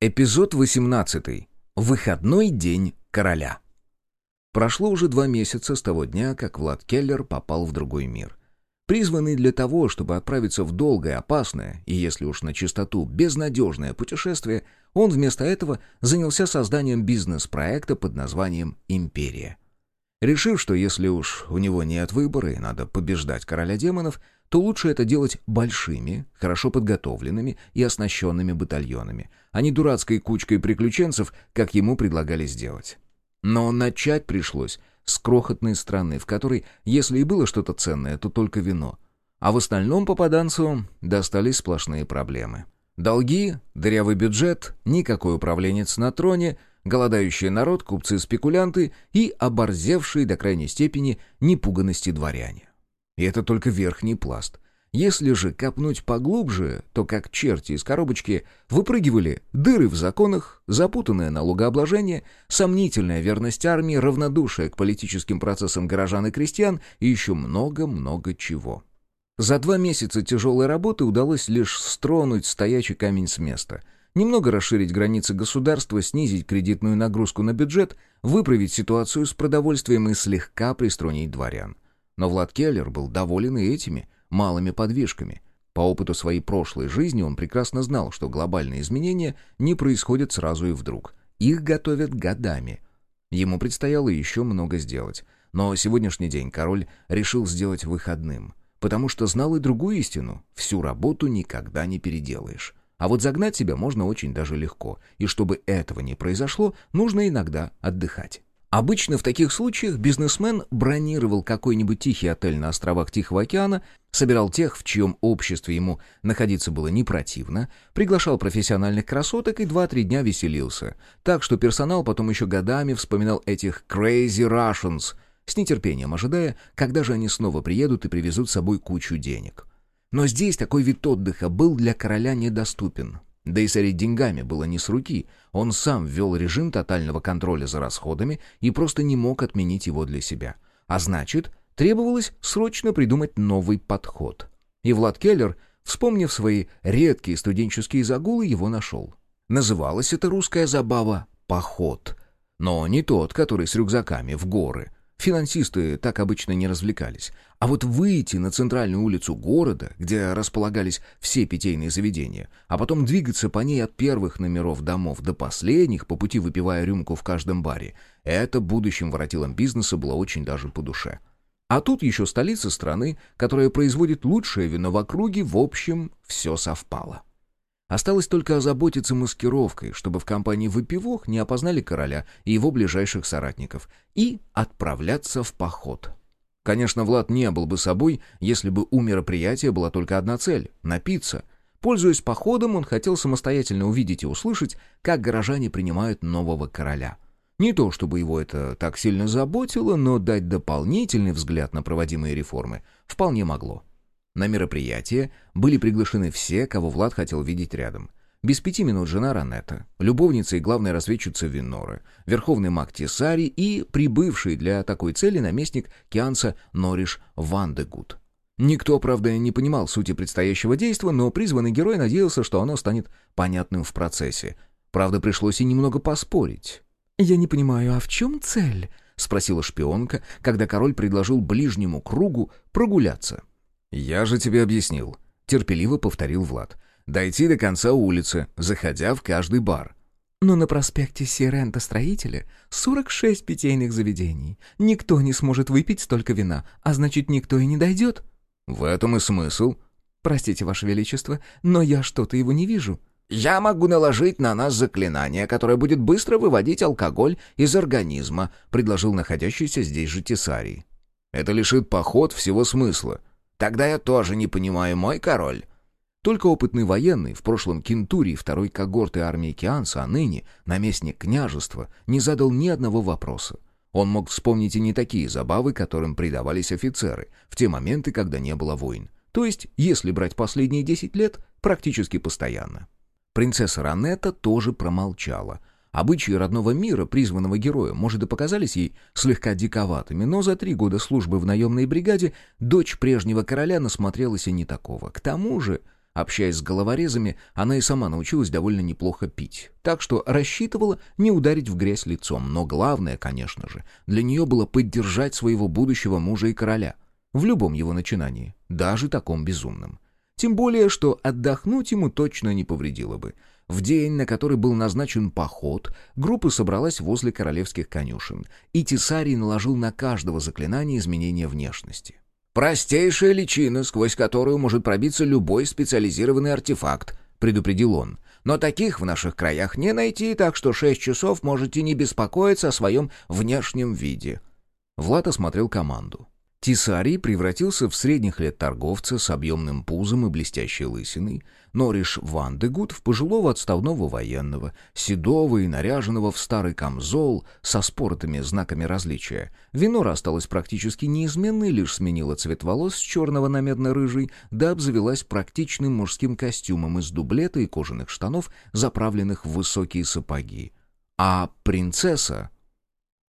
Эпизод 18. Выходной день короля. Прошло уже два месяца с того дня, как Влад Келлер попал в другой мир. Призванный для того, чтобы отправиться в долгое, опасное и, если уж на чистоту, безнадежное путешествие, он вместо этого занялся созданием бизнес-проекта под названием «Империя». Решив, что если уж у него нет выбора и надо побеждать короля демонов, то лучше это делать большими, хорошо подготовленными и оснащенными батальонами, а не дурацкой кучкой приключенцев, как ему предлагали сделать. Но начать пришлось с крохотной страны, в которой, если и было что-то ценное, то только вино. А в остальном попаданцу достались сплошные проблемы. Долги, дырявый бюджет, никакой управленец на троне, голодающий народ, купцы-спекулянты и оборзевшие до крайней степени непуганности дворяне. И это только верхний пласт. Если же копнуть поглубже, то как черти из коробочки выпрыгивали дыры в законах, запутанное налогообложение, сомнительная верность армии, равнодушие к политическим процессам горожан и крестьян и еще много-много чего. За два месяца тяжелой работы удалось лишь стронуть стоячий камень с места, немного расширить границы государства, снизить кредитную нагрузку на бюджет, выправить ситуацию с продовольствием и слегка приструнить дворян. Но Влад Келлер был доволен и этими малыми подвижками. По опыту своей прошлой жизни он прекрасно знал, что глобальные изменения не происходят сразу и вдруг. Их готовят годами. Ему предстояло еще много сделать. Но сегодняшний день король решил сделать выходным, потому что знал и другую истину — всю работу никогда не переделаешь. А вот загнать себя можно очень даже легко, и чтобы этого не произошло, нужно иногда отдыхать. Обычно в таких случаях бизнесмен бронировал какой-нибудь тихий отель на островах Тихого океана, собирал тех, в чьем обществе ему находиться было не противно, приглашал профессиональных красоток и два-три дня веселился. Так что персонал потом еще годами вспоминал этих «crazy Russians», с нетерпением ожидая, когда же они снова приедут и привезут с собой кучу денег. Но здесь такой вид отдыха был для короля недоступен. Да и сорить деньгами было не с руки. Он сам ввел режим тотального контроля за расходами и просто не мог отменить его для себя. А значит, требовалось срочно придумать новый подход. И Влад Келлер, вспомнив свои редкие студенческие загулы, его нашел. Называлась эта русская забава «поход». Но не тот, который с рюкзаками в горы — Финансисты так обычно не развлекались. А вот выйти на центральную улицу города, где располагались все питейные заведения, а потом двигаться по ней от первых номеров домов до последних, по пути выпивая рюмку в каждом баре, это будущим воротилам бизнеса было очень даже по душе. А тут еще столица страны, которая производит лучшее вино в округе, в общем, все совпало. Осталось только озаботиться маскировкой, чтобы в компании выпивох не опознали короля и его ближайших соратников, и отправляться в поход. Конечно, Влад не был бы собой, если бы у мероприятия была только одна цель — напиться. Пользуясь походом, он хотел самостоятельно увидеть и услышать, как горожане принимают нового короля. Не то чтобы его это так сильно заботило, но дать дополнительный взгляд на проводимые реформы вполне могло. На мероприятие были приглашены все, кого Влад хотел видеть рядом. Без пяти минут жена Ранетта, любовница и главная разведчица Виноры, верховный маг Тесари и прибывший для такой цели наместник Кианса Нориш Вандегут. Никто, правда, не понимал сути предстоящего действа, но призванный герой надеялся, что оно станет понятным в процессе. Правда, пришлось и немного поспорить. «Я не понимаю, а в чем цель?» — спросила шпионка, когда король предложил ближнему кругу прогуляться. «Я же тебе объяснил», — терпеливо повторил Влад. «Дойти до конца улицы, заходя в каждый бар». «Но на проспекте Сирента Строителя 46 питейных заведений. Никто не сможет выпить столько вина, а значит, никто и не дойдет». «В этом и смысл». «Простите, Ваше Величество, но я что-то его не вижу». «Я могу наложить на нас заклинание, которое будет быстро выводить алкоголь из организма», — предложил находящийся здесь же Тесарий. «Это лишит поход всего смысла. Тогда я тоже не понимаю, мой король». Только опытный военный, в прошлом кентурий второй когорты армии Кианса, а ныне наместник княжества, не задал ни одного вопроса. Он мог вспомнить и не такие забавы, которым предавались офицеры, в те моменты, когда не было войн. То есть, если брать последние десять лет, практически постоянно. Принцесса Ранетта тоже промолчала, Обычаи родного мира, призванного героя, может, и показались ей слегка диковатыми, но за три года службы в наемной бригаде дочь прежнего короля насмотрелась и не такого. К тому же Общаясь с головорезами, она и сама научилась довольно неплохо пить, так что рассчитывала не ударить в грязь лицом, но главное, конечно же, для нее было поддержать своего будущего мужа и короля. В любом его начинании, даже таком безумном. Тем более, что отдохнуть ему точно не повредило бы. В день, на который был назначен поход, группа собралась возле королевских конюшен, и Тесарий наложил на каждого заклинание изменения внешности. «Простейшая личина, сквозь которую может пробиться любой специализированный артефакт», — предупредил он. «Но таких в наших краях не найти, так что шесть часов можете не беспокоиться о своем внешнем виде». Влад осмотрел команду. Тисарий превратился в средних лет торговца с объемным пузом и блестящей лысиной, Нориш Вандегуд в пожилого отставного военного, седого и наряженного в старый камзол со споротыми знаками различия. Винора осталась практически неизменной, лишь сменила цвет волос с черного на медно-рыжий, да обзавелась практичным мужским костюмом из дублета и кожаных штанов, заправленных в высокие сапоги. А принцесса...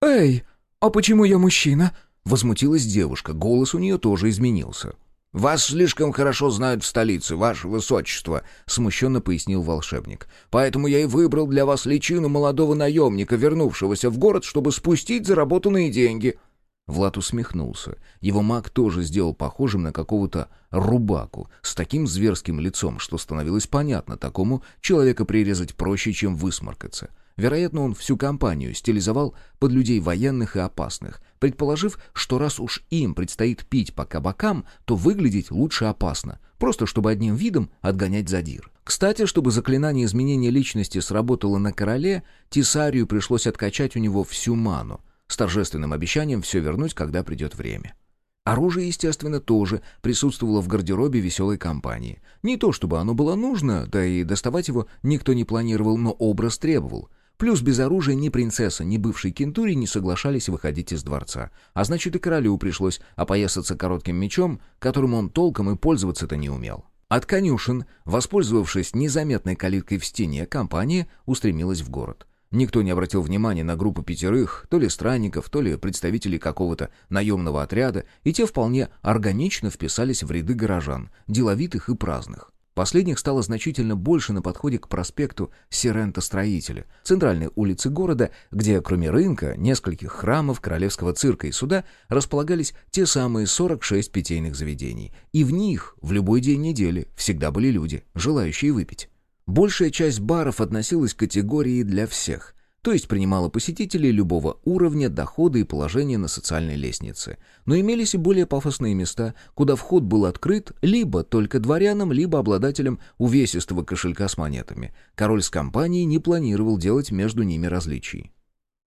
«Эй, а почему я мужчина?» Возмутилась девушка, голос у нее тоже изменился. «Вас слишком хорошо знают в столице, ваше высочество», — смущенно пояснил волшебник. «Поэтому я и выбрал для вас личину молодого наемника, вернувшегося в город, чтобы спустить заработанные деньги». Влад усмехнулся. Его маг тоже сделал похожим на какого-то рубаку, с таким зверским лицом, что становилось понятно, такому человека прирезать проще, чем высморкаться. Вероятно, он всю компанию стилизовал под людей военных и опасных, предположив, что раз уж им предстоит пить по кабакам, то выглядеть лучше опасно, просто чтобы одним видом отгонять задир. Кстати, чтобы заклинание изменения личности сработало на короле, Тисарию пришлось откачать у него всю ману, с торжественным обещанием все вернуть, когда придет время. Оружие, естественно, тоже присутствовало в гардеробе веселой компании. Не то чтобы оно было нужно, да и доставать его никто не планировал, но образ требовал. Плюс без оружия ни принцесса, ни бывший кентури не соглашались выходить из дворца. А значит, и королю пришлось опоясаться коротким мечом, которым он толком и пользоваться-то не умел. От конюшен, воспользовавшись незаметной калиткой в стене, компания устремилась в город. Никто не обратил внимания на группу пятерых, то ли странников, то ли представителей какого-то наемного отряда, и те вполне органично вписались в ряды горожан, деловитых и праздных. Последних стало значительно больше на подходе к проспекту Сирента-строителя, центральной улице города, где, кроме рынка, нескольких храмов, королевского цирка и суда, располагались те самые 46 питейных заведений. И в них, в любой день недели, всегда были люди, желающие выпить. Большая часть баров относилась к категории «для всех», то есть принимала посетителей любого уровня, дохода и положения на социальной лестнице. Но имелись и более пафосные места, куда вход был открыт либо только дворянам, либо обладателям увесистого кошелька с монетами. Король с компанией не планировал делать между ними различий.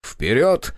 «Вперед!»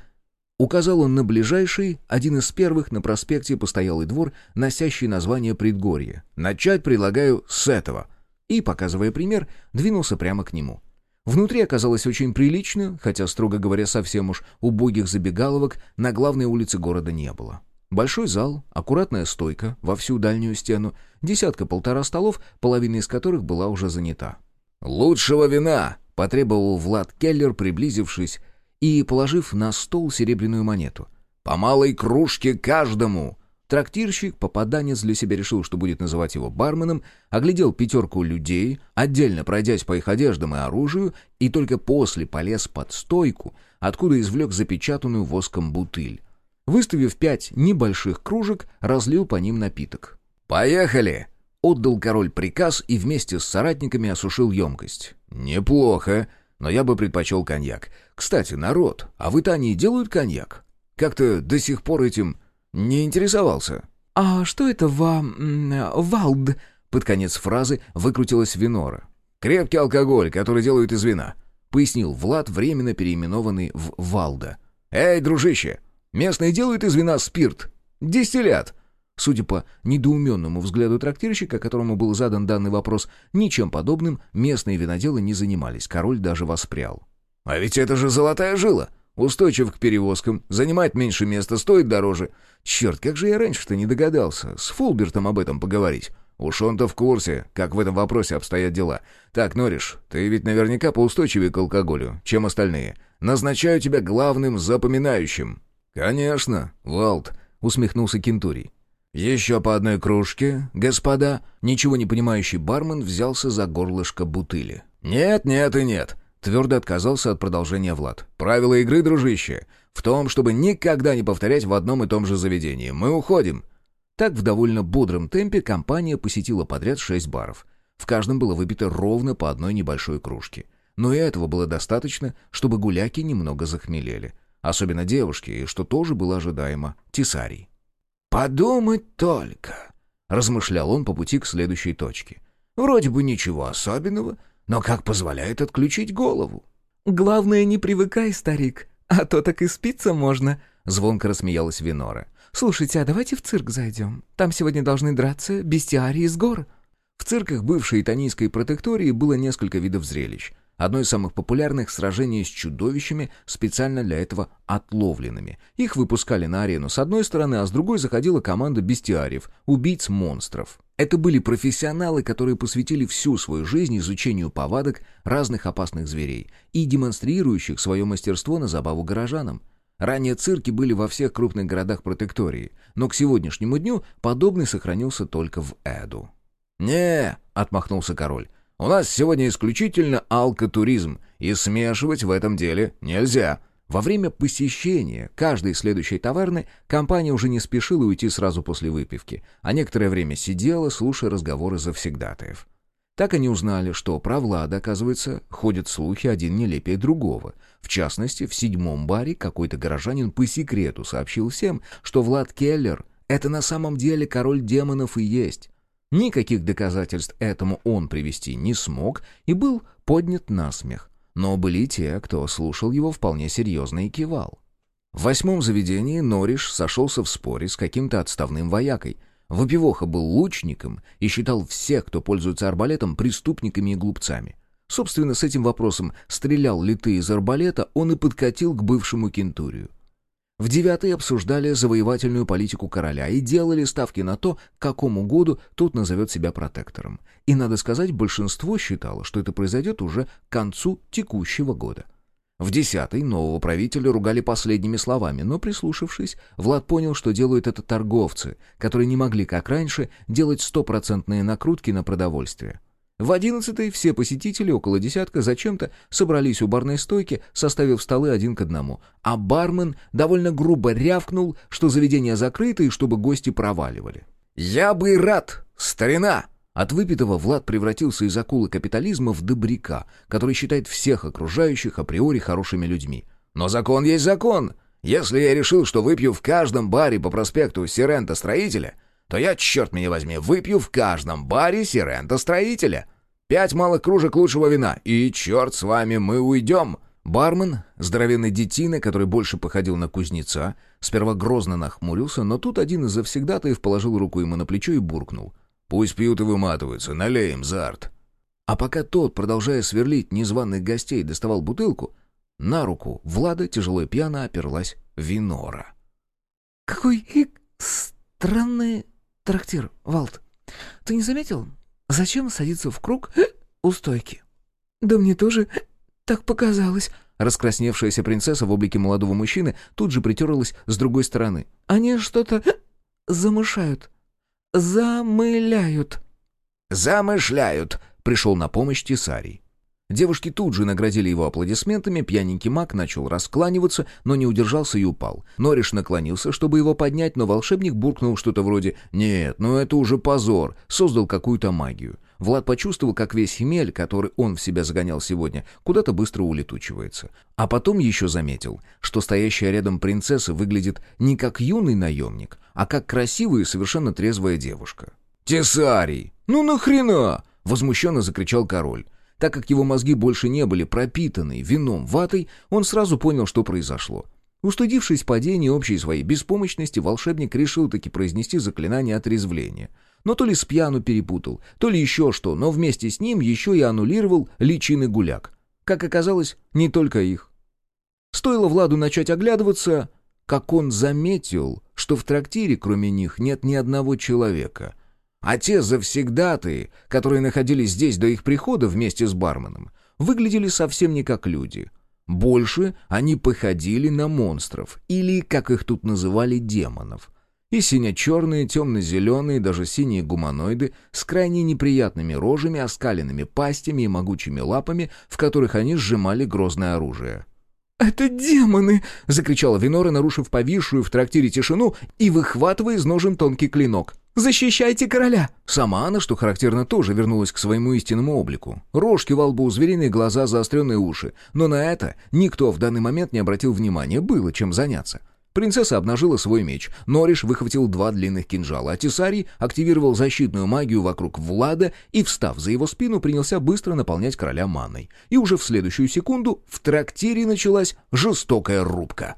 Указал он на ближайший, один из первых на проспекте постоялый двор, носящий название Предгорье. «Начать предлагаю с этого». И, показывая пример, двинулся прямо к нему. Внутри оказалось очень прилично, хотя, строго говоря, совсем уж убогих забегаловок на главной улице города не было. Большой зал, аккуратная стойка во всю дальнюю стену, десятка-полтора столов, половина из которых была уже занята. «Лучшего вина!» — потребовал Влад Келлер, приблизившись и положив на стол серебряную монету. «По малой кружке каждому!» Трактирщик, попаданец для себя решил, что будет называть его барменом, оглядел пятерку людей, отдельно пройдясь по их одеждам и оружию, и только после полез под стойку, откуда извлек запечатанную воском бутыль. Выставив пять небольших кружек, разлил по ним напиток. «Поехали!» — отдал король приказ и вместе с соратниками осушил емкость. «Неплохо, но я бы предпочел коньяк. Кстати, народ, а в Итании делают коньяк? Как-то до сих пор этим «Не интересовался». «А что это ва... валд?» Под конец фразы выкрутилась Винора. «Крепкий алкоголь, который делают из вина», — пояснил Влад, временно переименованный в Валда. «Эй, дружище, местные делают из вина спирт. Дистиллят». Судя по недоуменному взгляду трактирщика, которому был задан данный вопрос, ничем подобным местные виноделы не занимались, король даже воспрял. «А ведь это же золотая жила!» Устойчив к перевозкам, занимает меньше места, стоит дороже. Черт, как же я раньше-то не догадался. С Фулбертом об этом поговорить. Уж он-то в курсе, как в этом вопросе обстоят дела. Так, Нориш, ты ведь наверняка поустойчивее к алкоголю, чем остальные. Назначаю тебя главным запоминающим». «Конечно, Валт», — усмехнулся Кентурий. «Еще по одной кружке, господа?» Ничего не понимающий бармен взялся за горлышко бутыли. «Нет, нет и нет», — твердо отказался от продолжения Влад. «Правила игры, дружище, в том, чтобы никогда не повторять в одном и том же заведении. Мы уходим». Так в довольно бодром темпе компания посетила подряд шесть баров. В каждом было выпито ровно по одной небольшой кружке. Но и этого было достаточно, чтобы гуляки немного захмелели. Особенно девушки, и что тоже было ожидаемо, тесарий. «Подумать только!» — размышлял он по пути к следующей точке. «Вроде бы ничего особенного, но как позволяет отключить голову?» «Главное, не привыкай, старик, а то так и спиться можно», — звонко рассмеялась Винора. «Слушайте, а давайте в цирк зайдем. Там сегодня должны драться бестиарии из гор». В цирках бывшей итанийской протектории было несколько видов зрелищ. Одно из самых популярных — сражение с чудовищами, специально для этого отловленными. Их выпускали на арену с одной стороны, а с другой заходила команда бестиариев, убийц монстров. Это были профессионалы, которые посвятили всю свою жизнь изучению повадок разных опасных зверей и демонстрирующих свое мастерство на забаву горожанам. Ранее цирки были во всех крупных городах протектории, но к сегодняшнему дню подобный сохранился только в Эду. «Не», — отмахнулся король, у нас сегодня исключительно алкотуризм, и смешивать в этом деле нельзя. Во время посещения каждой следующей таверны компания уже не спешила уйти сразу после выпивки, а некоторое время сидела, слушая разговоры завсегдатаев. Так они узнали, что про Влада, оказывается, ходят слухи один нелепее другого. В частности, в седьмом баре какой-то горожанин по секрету сообщил всем, что Влад Келлер — это на самом деле король демонов и есть. Никаких доказательств этому он привести не смог и был поднят на смех. Но были те, кто слушал его вполне серьезно и кивал. В восьмом заведении Нориш сошелся в споре с каким-то отставным воякой. Выпивоха был лучником и считал всех, кто пользуется арбалетом, преступниками и глупцами. Собственно, с этим вопросом, стрелял ли ты из арбалета, он и подкатил к бывшему кентурию. В девятый обсуждали завоевательную политику короля и делали ставки на то, к какому году тот назовет себя протектором. И, надо сказать, большинство считало, что это произойдет уже к концу текущего года. В десятый нового правителя ругали последними словами, но, прислушавшись, Влад понял, что делают это торговцы, которые не могли, как раньше, делать стопроцентные накрутки на продовольствие. В одиннадцатой все посетители, около десятка, зачем-то собрались у барной стойки, составив столы один к одному, а бармен довольно грубо рявкнул, что заведение закрыто и чтобы гости проваливали. «Я бы рад, старина!» От выпитого Влад превратился из акулы капитализма в добряка, который считает всех окружающих априори хорошими людьми. «Но закон есть закон!» Если я решил, что выпью в каждом баре по проспекту Сирента-строителя, то я, черт меня возьми, выпью в каждом баре Сирента-строителя. Пять малых кружек лучшего вина, и черт с вами, мы уйдем!» Бармен, здоровенный детина, который больше походил на кузнеца, сперва грозно нахмурился, но тут один из завсегдатаев положил руку ему на плечо и буркнул. «Пусть пьют и выматываются, налеем за арт». А пока тот, продолжая сверлить незваных гостей, доставал бутылку, на руку Влада тяжело и пьяно оперлась Винора. «Какой странный трактир, Валт. Ты не заметил? Зачем садиться в круг у стойки? Да мне тоже так показалось. Раскрасневшаяся принцесса в облике молодого мужчины тут же притерлась с другой стороны. Они что-то замышают. Замыляют. Замышляют, пришел на помощь Тесарий. Девушки тут же наградили его аплодисментами, пьяненький маг начал раскланиваться, но не удержался и упал. Нориш наклонился, чтобы его поднять, но волшебник буркнул что-то вроде «Нет, ну это уже позор», создал какую-то магию. Влад почувствовал, как весь хмель, который он в себя загонял сегодня, куда-то быстро улетучивается. А потом еще заметил, что стоящая рядом принцесса выглядит не как юный наемник, а как красивая и совершенно трезвая девушка. «Тесарий! Ну нахрена?» — возмущенно закричал король. Так как его мозги больше не были пропитаны вином ватой, он сразу понял, что произошло. Устудившись падения общей своей беспомощности, волшебник решил таки произнести заклинание отрезвления. Но то ли с перепутал, то ли еще что, но вместе с ним еще и аннулировал личины гуляк. Как оказалось, не только их. Стоило Владу начать оглядываться, как он заметил, что в трактире кроме них нет ни одного человека — а те завсегдатые, которые находились здесь до их прихода вместе с барменом, выглядели совсем не как люди. Больше они походили на монстров, или, как их тут называли, демонов. И сине-черные, темно-зеленые, даже синие гуманоиды с крайне неприятными рожами, оскаленными пастями и могучими лапами, в которых они сжимали грозное оружие. «Это демоны!» — закричала Винора, нарушив повисшую в трактире тишину и выхватывая из ножен тонкий клинок. «Защищайте короля!» Сама она, что характерно, тоже вернулась к своему истинному облику. Рожки во лбу, звериные глаза, заостренные уши. Но на это никто в данный момент не обратил внимания, было чем заняться. Принцесса обнажила свой меч, Нориш выхватил два длинных кинжала, а Тесарий активировал защитную магию вокруг Влада и, встав за его спину, принялся быстро наполнять короля маной. И уже в следующую секунду в трактире началась жестокая рубка.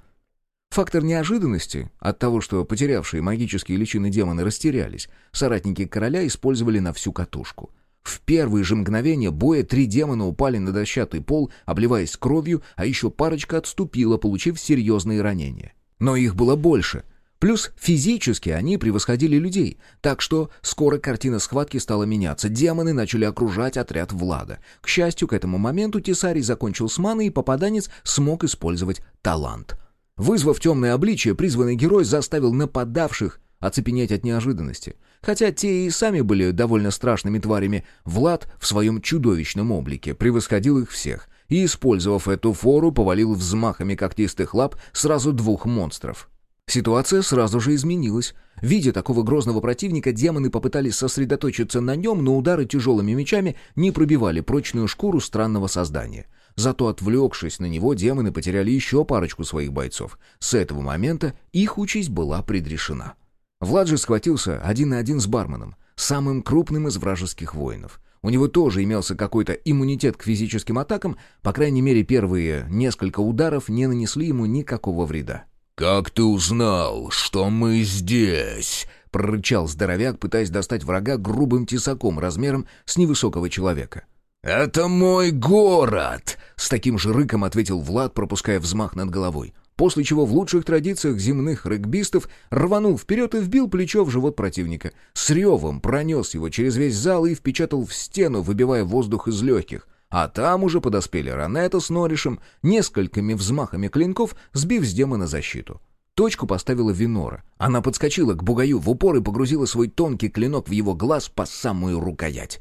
Фактор неожиданности от того, что потерявшие магические личины демоны растерялись, соратники короля использовали на всю катушку. В первые же мгновения боя три демона упали на дощатый пол, обливаясь кровью, а еще парочка отступила, получив серьезные ранения. Но их было больше. Плюс физически они превосходили людей, так что скоро картина схватки стала меняться. Демоны начали окружать отряд Влада. К счастью, к этому моменту Тесарий закончил с маной, и попаданец смог использовать талант. Вызвав темное обличие, призванный герой заставил нападавших оцепенеть от неожиданности. Хотя те и сами были довольно страшными тварями, Влад в своем чудовищном облике превосходил их всех, и, использовав эту фору, повалил взмахами когтистых лап сразу двух монстров. Ситуация сразу же изменилась. Видя такого грозного противника, демоны попытались сосредоточиться на нем, но удары тяжелыми мечами не пробивали прочную шкуру странного создания. Зато отвлекшись на него, демоны потеряли еще парочку своих бойцов. С этого момента их участь была предрешена. Влад же схватился один на один с барменом, самым крупным из вражеских воинов. У него тоже имелся какой-то иммунитет к физическим атакам, по крайней мере, первые несколько ударов не нанесли ему никакого вреда. «Как ты узнал, что мы здесь?» — прорычал здоровяк, пытаясь достать врага грубым тесаком размером с невысокого человека. «Это мой город!» — с таким же рыком ответил Влад, пропуская взмах над головой после чего в лучших традициях земных регбистов рванул вперед и вбил плечо в живот противника. С ревом пронес его через весь зал и впечатал в стену, выбивая воздух из легких. А там уже подоспели Ранета с Норишем, несколькими взмахами клинков сбив с демона защиту. Точку поставила Винора. Она подскочила к бугаю в упор и погрузила свой тонкий клинок в его глаз по самую рукоять.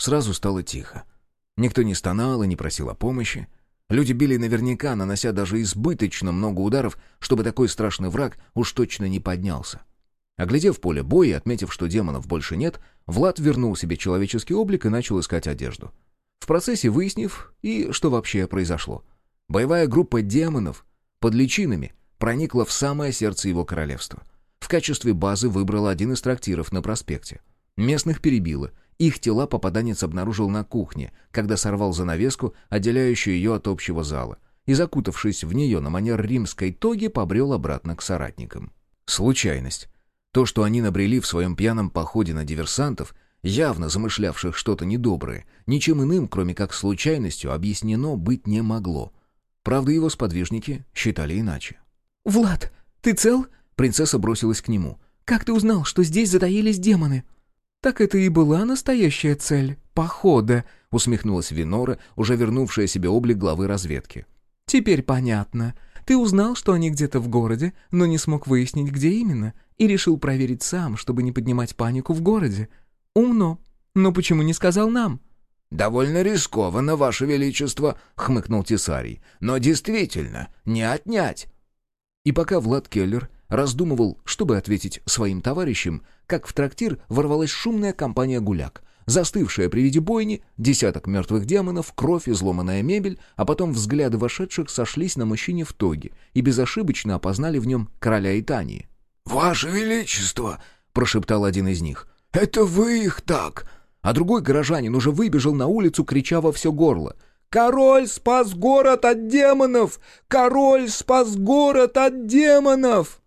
Сразу стало тихо. Никто не стонал и не просил о помощи. Люди били наверняка, нанося даже избыточно много ударов, чтобы такой страшный враг уж точно не поднялся. Оглядев поле боя и отметив, что демонов больше нет, Влад вернул себе человеческий облик и начал искать одежду. В процессе выяснив, и что вообще произошло. Боевая группа демонов под личинами проникла в самое сердце его королевства. В качестве базы выбрала один из трактиров на проспекте. Местных перебило, их тела попаданец обнаружил на кухне, когда сорвал занавеску, отделяющую ее от общего зала, и, закутавшись в нее на манер римской тоги, побрел обратно к соратникам. Случайность. То, что они набрели в своем пьяном походе на диверсантов, явно замышлявших что-то недоброе, ничем иным, кроме как случайностью, объяснено быть не могло. Правда, его сподвижники считали иначе. «Влад, ты цел?» Принцесса бросилась к нему. «Как ты узнал, что здесь затаились демоны?» «Так это и была настоящая цель похода», — усмехнулась Винора, уже вернувшая себе облик главы разведки. «Теперь понятно. Ты узнал, что они где-то в городе, но не смог выяснить, где именно, и решил проверить сам, чтобы не поднимать панику в городе. Умно. Но почему не сказал нам?» «Довольно рискованно, Ваше Величество», — хмыкнул Тесарий. «Но действительно, не отнять». И пока Влад Келлер раздумывал, чтобы ответить своим товарищам, как в трактир ворвалась шумная компания гуляк. Застывшая при виде бойни, десяток мертвых демонов, кровь, изломанная мебель, а потом взгляды вошедших сошлись на мужчине в тоге и безошибочно опознали в нем короля Итании. «Ваше Величество!» — прошептал один из них. «Это вы их так!» А другой горожанин уже выбежал на улицу, крича во все горло. «Король спас город от демонов! Король спас город от демонов!»